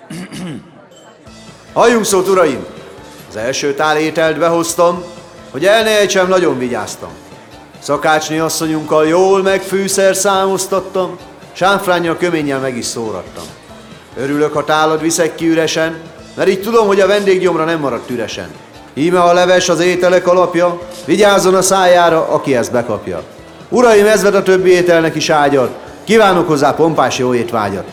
Halljunk szót, uraim! Az első tál ételt behoztam, hogy el ne ejtsem, nagyon vigyáztam. Szakácsné asszonyunkkal jól megfűszer számoztattam, sámfránnyal köménnyel meg is szórattam. Örülök, ha tálad viszek ki üresen, mert így tudom, hogy a vendéggyomra nem maradt üresen. Íme a leves az ételek alapja, vigyázzon a szájára, aki ezt bekapja. Uraim, ez vet a többi ételnek is ágyat, kívánok hozzá pompás jó étvágyat.